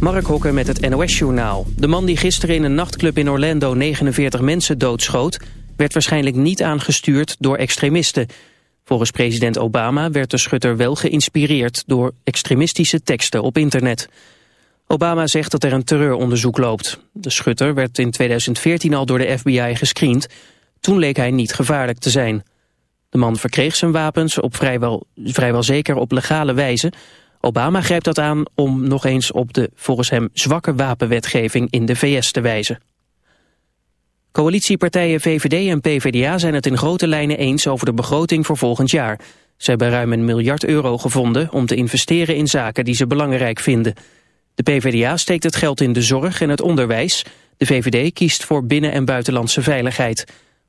Mark Hokker met het NOS-journaal. De man die gisteren in een nachtclub in Orlando 49 mensen doodschoot... werd waarschijnlijk niet aangestuurd door extremisten. Volgens president Obama werd de schutter wel geïnspireerd... door extremistische teksten op internet. Obama zegt dat er een terreuronderzoek loopt. De schutter werd in 2014 al door de FBI gescreend. Toen leek hij niet gevaarlijk te zijn. De man verkreeg zijn wapens op vrijwel, vrijwel zeker op legale wijze... Obama grijpt dat aan om nog eens op de volgens hem zwakke wapenwetgeving in de VS te wijzen. Coalitiepartijen VVD en PvdA zijn het in grote lijnen eens over de begroting voor volgend jaar. Ze hebben ruim een miljard euro gevonden om te investeren in zaken die ze belangrijk vinden. De PvdA steekt het geld in de zorg en het onderwijs. De VVD kiest voor binnen- en buitenlandse veiligheid.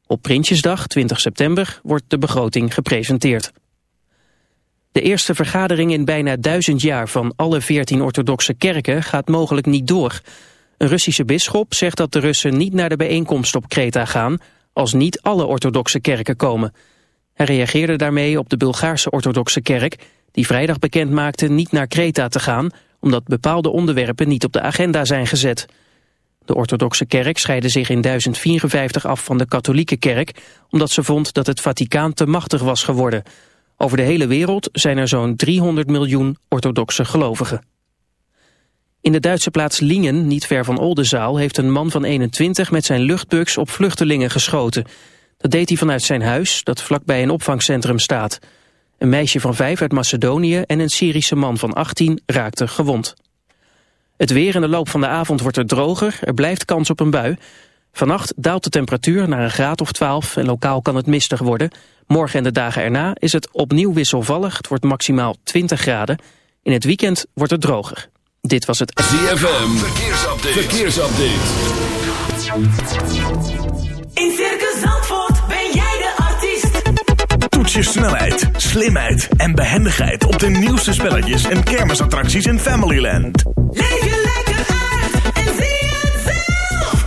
Op Prinsjesdag, 20 september, wordt de begroting gepresenteerd. De eerste vergadering in bijna duizend jaar van alle veertien orthodoxe kerken gaat mogelijk niet door. Een Russische bisschop zegt dat de Russen niet naar de bijeenkomst op Kreta gaan als niet alle orthodoxe kerken komen. Hij reageerde daarmee op de Bulgaarse orthodoxe kerk die vrijdag bekend maakte niet naar Kreta te gaan omdat bepaalde onderwerpen niet op de agenda zijn gezet. De orthodoxe kerk scheidde zich in 1054 af van de katholieke kerk omdat ze vond dat het Vaticaan te machtig was geworden. Over de hele wereld zijn er zo'n 300 miljoen orthodoxe gelovigen. In de Duitse plaats Lingen, niet ver van Oldenzaal... heeft een man van 21 met zijn luchtbuks op vluchtelingen geschoten. Dat deed hij vanuit zijn huis, dat vlakbij een opvangcentrum staat. Een meisje van vijf uit Macedonië en een Syrische man van 18 raakten gewond. Het weer in de loop van de avond wordt er droger, er blijft kans op een bui. Vannacht daalt de temperatuur naar een graad of 12 en lokaal kan het mistig worden. Morgen en de dagen erna is het opnieuw wisselvallig. Het wordt maximaal 20 graden. In het weekend wordt het droger. Dit was het ZFM. Verkeersupdate. Verkeersupdate. In Circus Zandvoort ben jij de artiest. Toets je snelheid, slimheid en behendigheid op de nieuwste spelletjes en kermisattracties in Familyland. Leef je lekker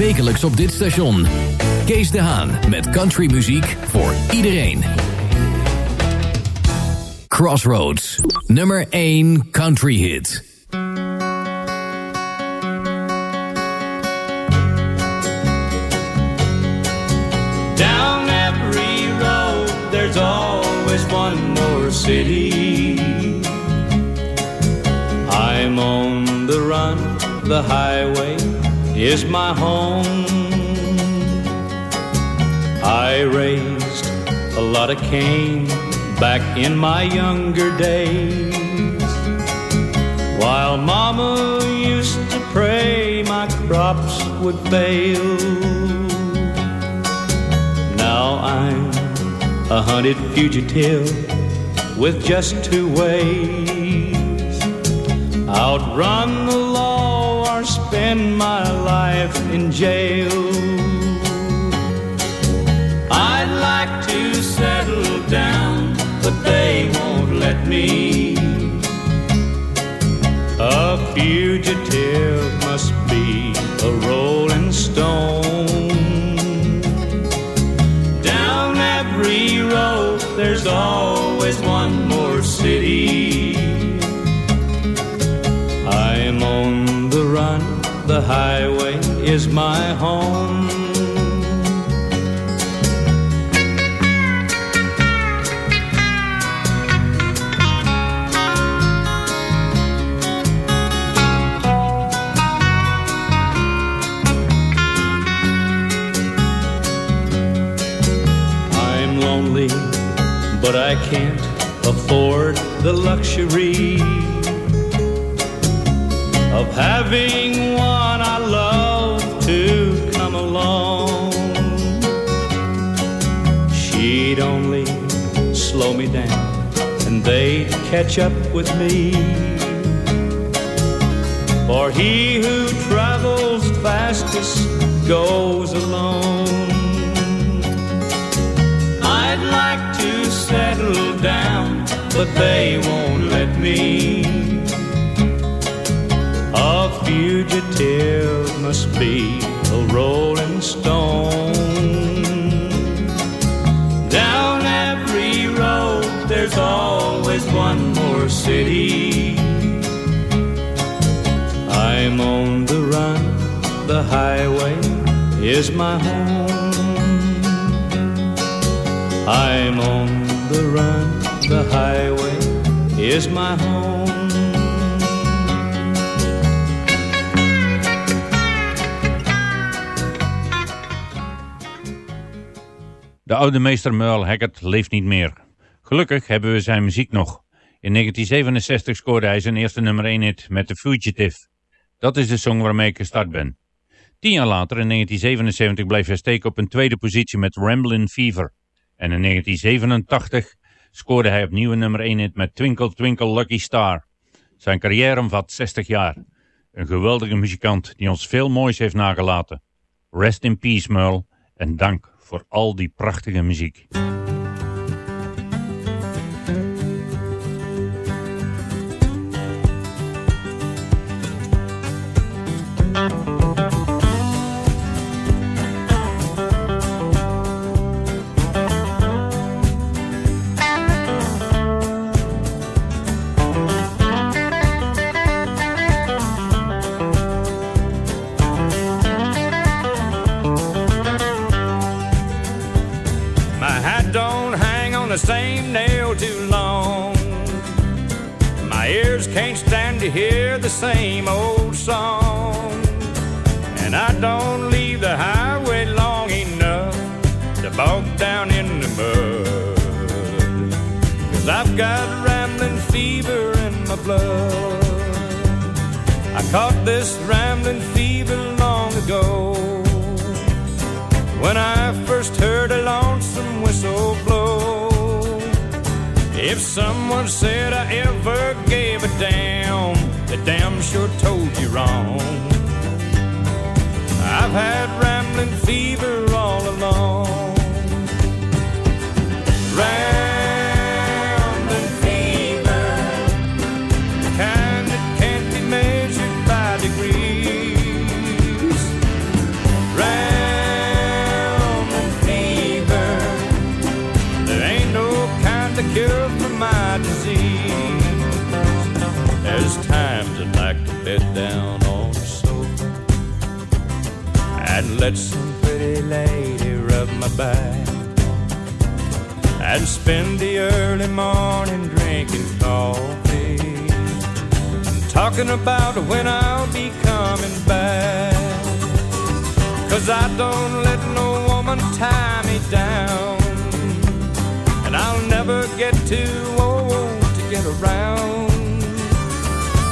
Wekelijks op dit station. Kees de Haan met countrymuziek voor iedereen. Crossroads, nummer 1 country hit. Down every road, there's always one more city. I'm on the run, the highway is my home. I raised a lot of cane back in my younger days. While Mama used to pray my crops would fail. Now I'm a hunted fugitive with just two ways. Outrun the spend my life in jail. I'd like to settle down, but they won't let me. A fugitive must be a rolling stone. Down every road, there's always one more city. I'm on the highway is my home. I'm lonely, but I can't afford the luxury of having one slow me down and they'd catch up with me. For he who travels fastest goes alone. I'd like to settle down, but they won't let me. A fugitive must be a rolling stone. There's always one more city. I'm on the run, the highway is my home. I'm on the run, the highway is my home. De oude meester Merle Haggard leeft niet meer. Gelukkig hebben we zijn muziek nog. In 1967 scoorde hij zijn eerste nummer 1 hit met The Fugitive. Dat is de song waarmee ik gestart ben. Tien jaar later, in 1977, bleef hij steken op een tweede positie met Ramblin' Fever. En in 1987 scoorde hij opnieuw een nummer 1 hit met Twinkle Twinkle Lucky Star. Zijn carrière omvat 60 jaar. Een geweldige muzikant die ons veel moois heeft nagelaten. Rest in peace, Merle. En dank voor al die prachtige muziek. This rambling fever long ago. When I first heard a lonesome whistle blow, if someone said I ever gave a damn, the damn sure told you wrong. I've had rambling fever all along. Back and spend the early morning drinking coffee talking about when I'll be coming back. Cause I don't let no woman tie me down. And I'll never get too old to get around.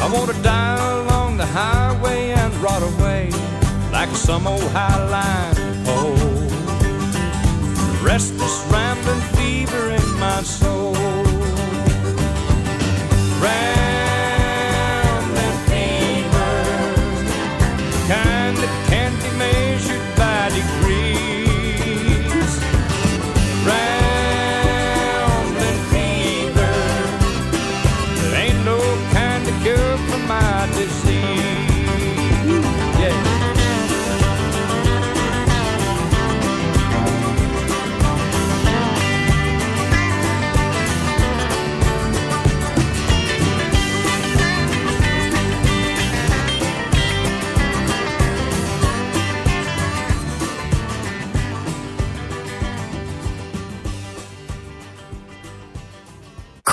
I wanna die along the highway and rot away like some old highline pole. Restless rambling fever in my soul.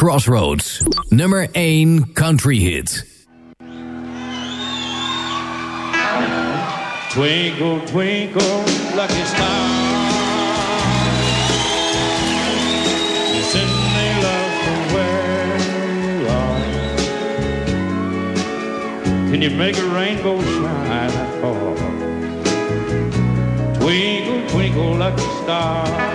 Crossroads. Nummer 1 country hit. Twinkle, twinkle, lucky star. You send me love from where you are. Can you make a rainbow shine far? Twinkle, twinkle, lucky star.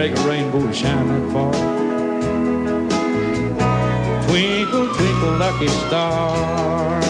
Make a rainbow shine that far? Twinkle, twinkle, lucky star.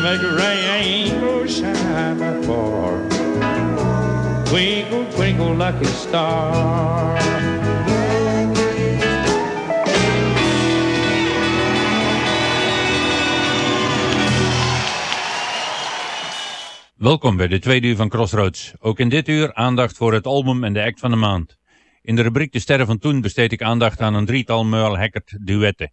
make a lucky star. Welkom bij de tweede uur van Crossroads. Ook in dit uur aandacht voor het album en de act van de maand. In de rubriek De Sterren van Toen besteed ik aandacht aan een drietal Merle Haggard duetten.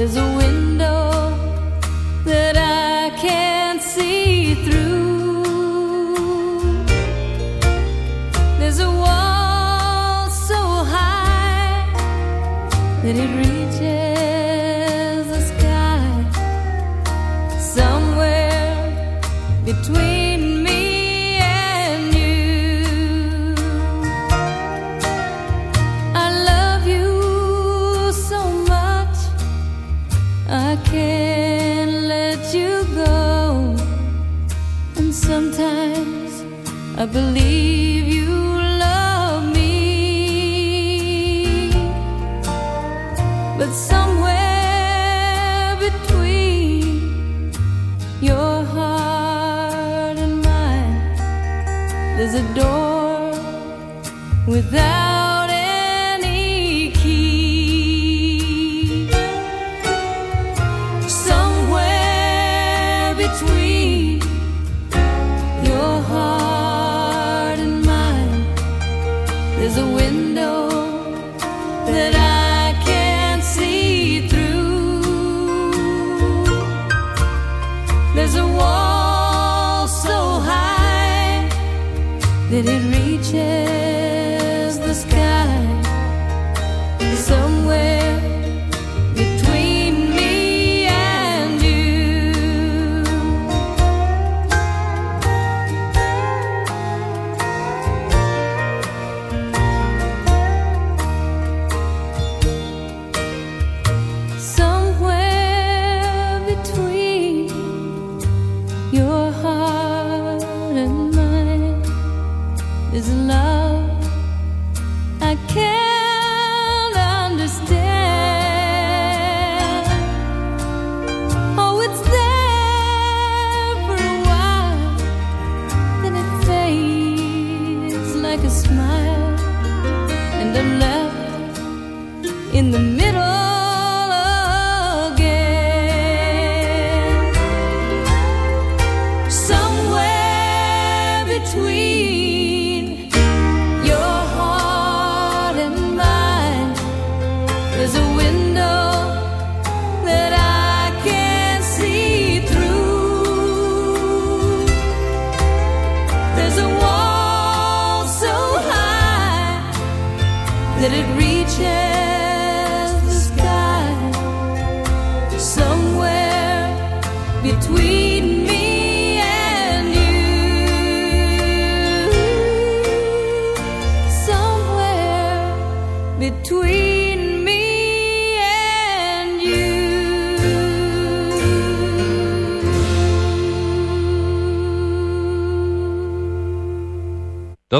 There's a window that I can't see through. There's a wall so high that it reaches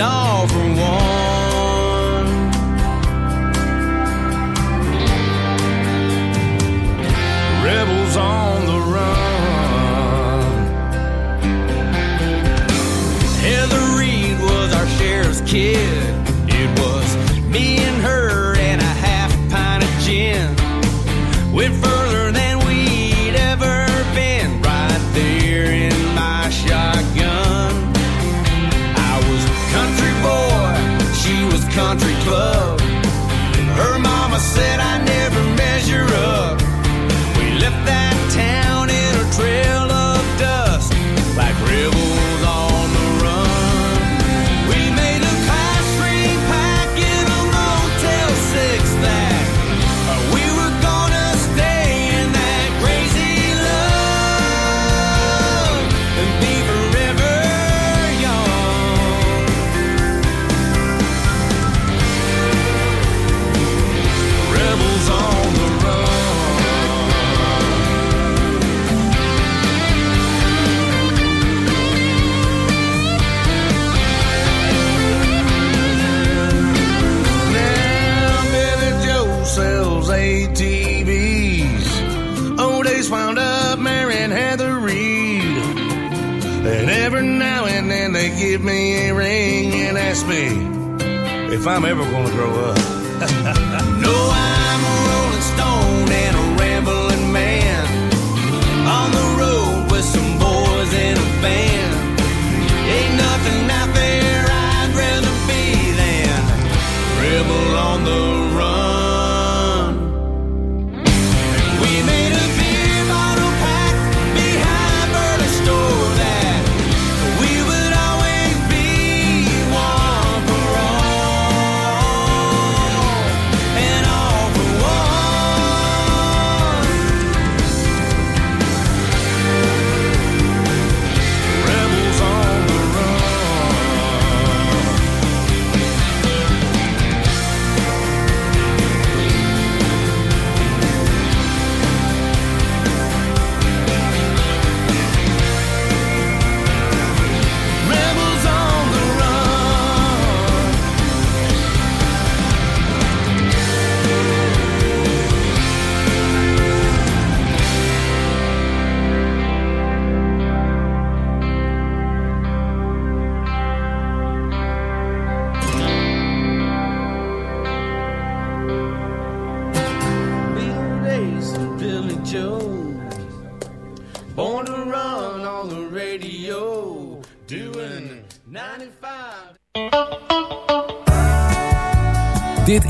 and all for one. Rebels on the run. Heather Reed was our sheriff's kid. And every now and then they give me a ring and ask me if I'm ever gonna grow up. no, I'm a rolling stone and a rambling man. On the road with some boys in a band. Ain't nothing out there I'd rather be than rebel on the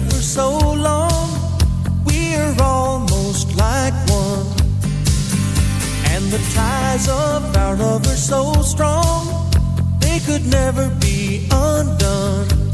For so long, we're almost like one. And the ties of our love are so strong, they could never be undone.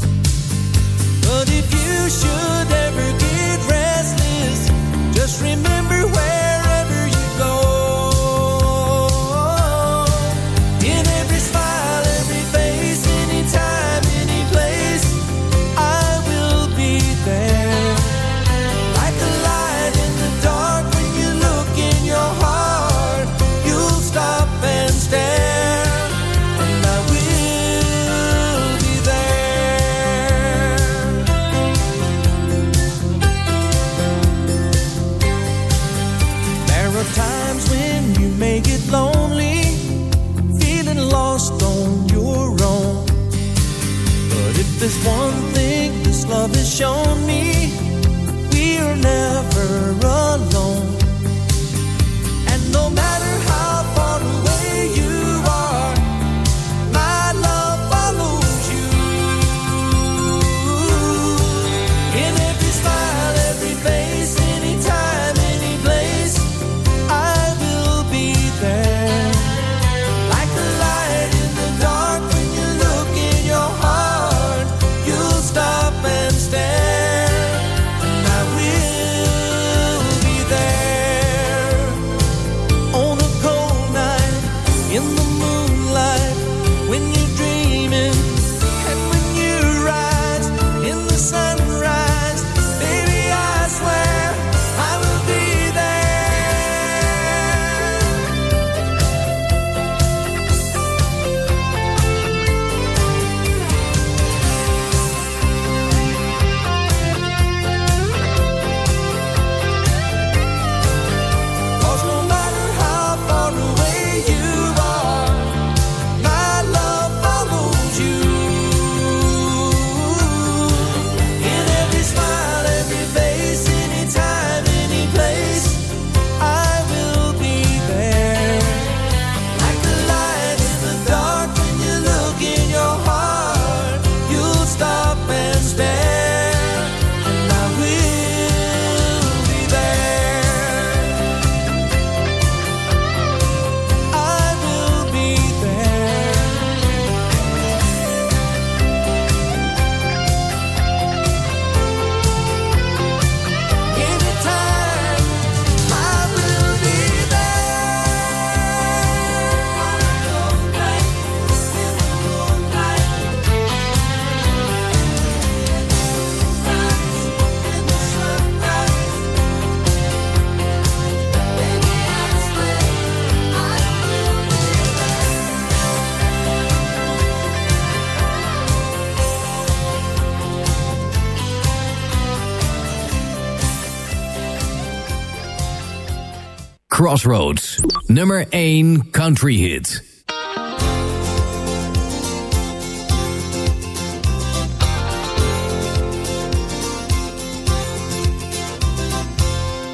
Crossroads, nummer 1 country hit.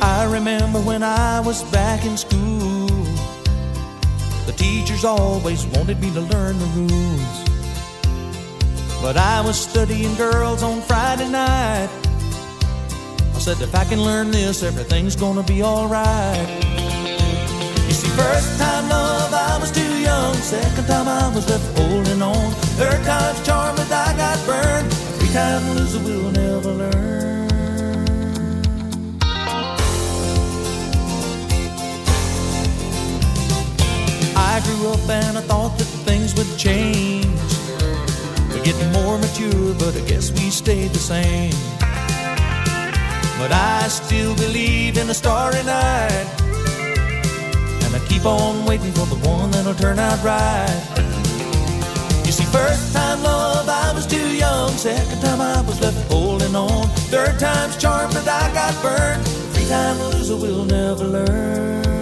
I remember when I was back in school. The teachers always wanted me to learn the rules. But I was studying girls on Friday night. I said, if I can learn this, everything's gonna be alright. You see, first time love, I was too young. Second time I was left holding on. Third time's charm, but I got burned. Three time loser will never learn. I grew up and I thought that things would change. getting more mature, but I guess we stayed the same. But I still believe in a starry night. And I keep on waiting for the one that'll turn out right. You see, first time love, I was too young. Second time, I was left holding on. Third time's charm, but I got burned. Three time loser will never learn.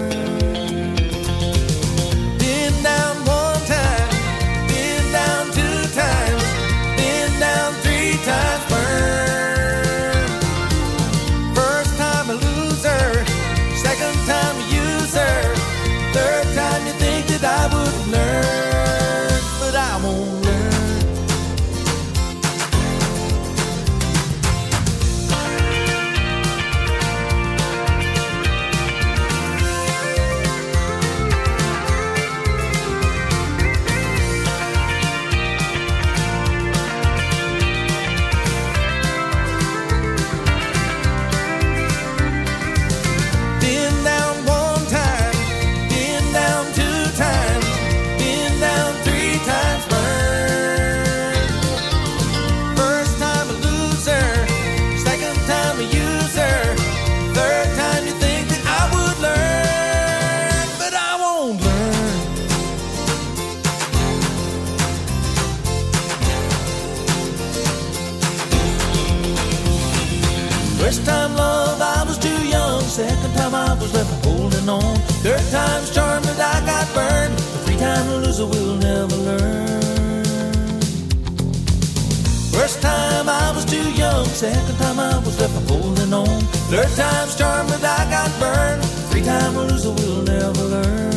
Third time's charm, but I got burned. Three time loser will never learn.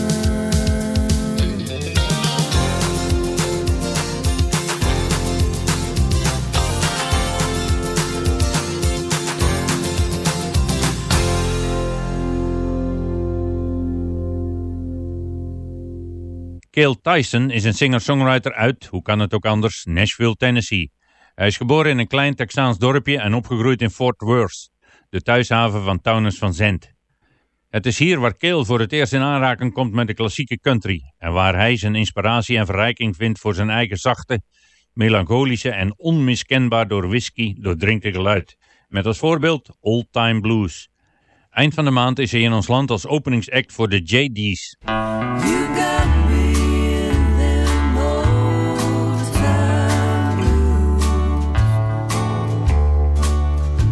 Cale Tyson is een singer-songwriter uit, hoe kan het ook anders, Nashville, Tennessee. Hij is geboren in een klein Texaans dorpje en opgegroeid in Fort Worth, de thuishaven van Townes van Zandt. Het is hier waar Cale voor het eerst in aanraking komt met de klassieke country en waar hij zijn inspiratie en verrijking vindt voor zijn eigen zachte, melancholische en onmiskenbaar door whisky doordrinkte geluid. Met als voorbeeld Old Time Blues. Eind van de maand is hij in ons land als openingsact voor de JD's.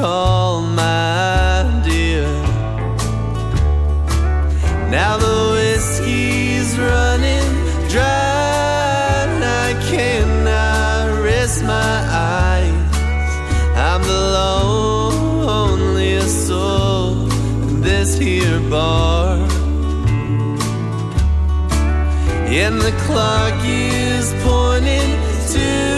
call my dear. Now the whiskey's running dry, and I cannot rest my eyes. I'm the loneliest soul in this here bar. And the clock is pointing to,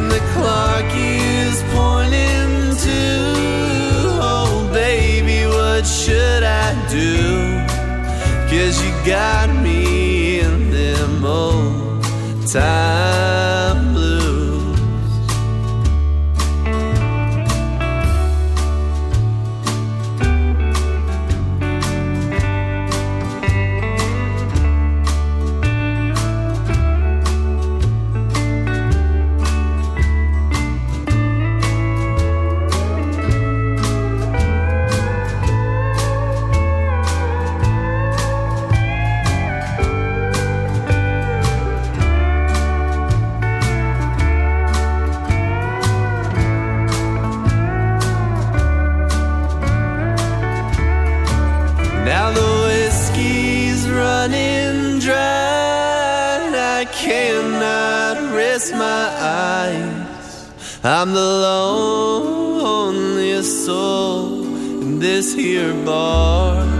And the clock is pointing to, oh baby, what should I do? Cause you got me I'm the loneliest soul in this here bar.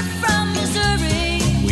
We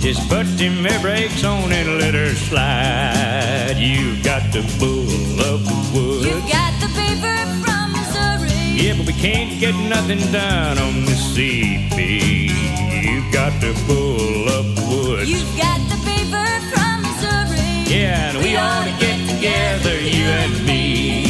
Just put them air brakes on and let her slide. You've got the bull of the woods. You've got the paper from Missouri. Yeah, but we can't get nothing done on the CB. You've got the bull of the woods. You've got the paper from Missouri. Yeah, and we ought to get together, you and me.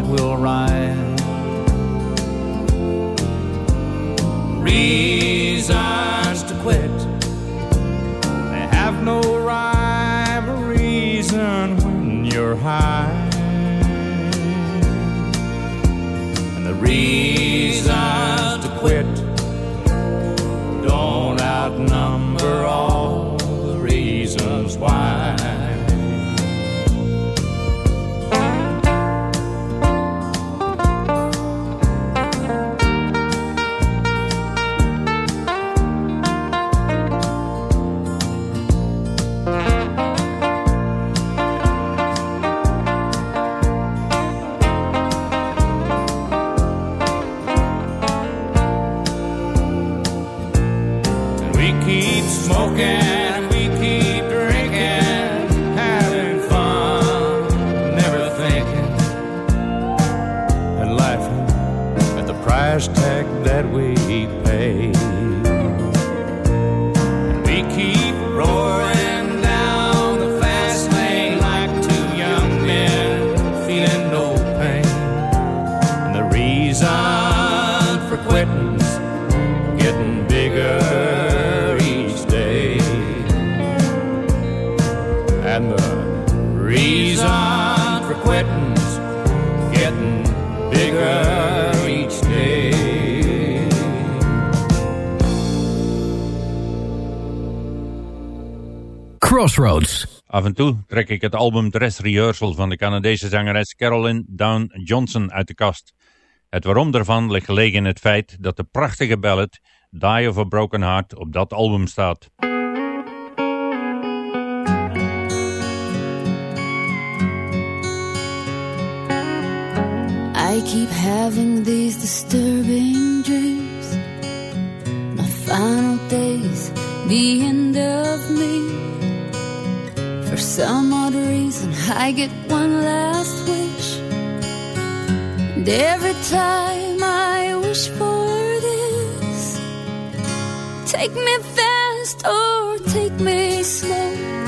that will rise. Reasons to quit, they have no rhyme or reason when you're high. And the reasons to quit don't outnumber all the reasons why. And the reason for quitting's getting bigger each day. Crossroads. Af en toe trek ik het album Dress Rehearsal van de Canadese zangeres Carolyn Down Johnson uit de kast. Het waarom daarvan ligt gelegen in het feit dat de prachtige ballad Die of a Broken Heart op dat album staat. I keep having these disturbing dreams. My final days, the end of me. For some odd reason, I get one last wish. And every time I wish for this, take me fast or take me slow.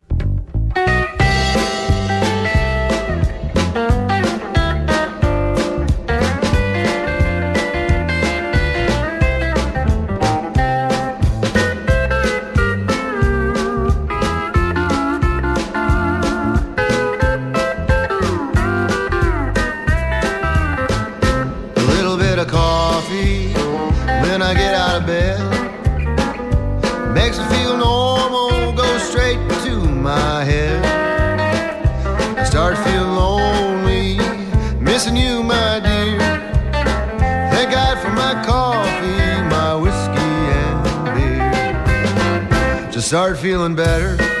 start feeling better.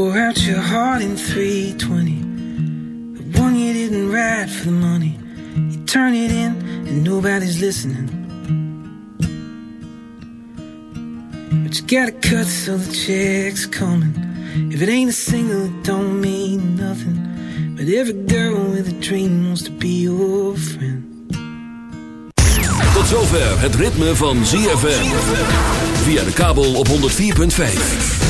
Pour out your heart in 320. The one you didn't write for the money. You turn it in and nobody's listening. But you gotta cut so the check's coming. If it ain't a single, it don't mean nothing. But every girl with a dream wants to be your friend. Tot zover het ritme van ZFM. Via de kabel op 104.5.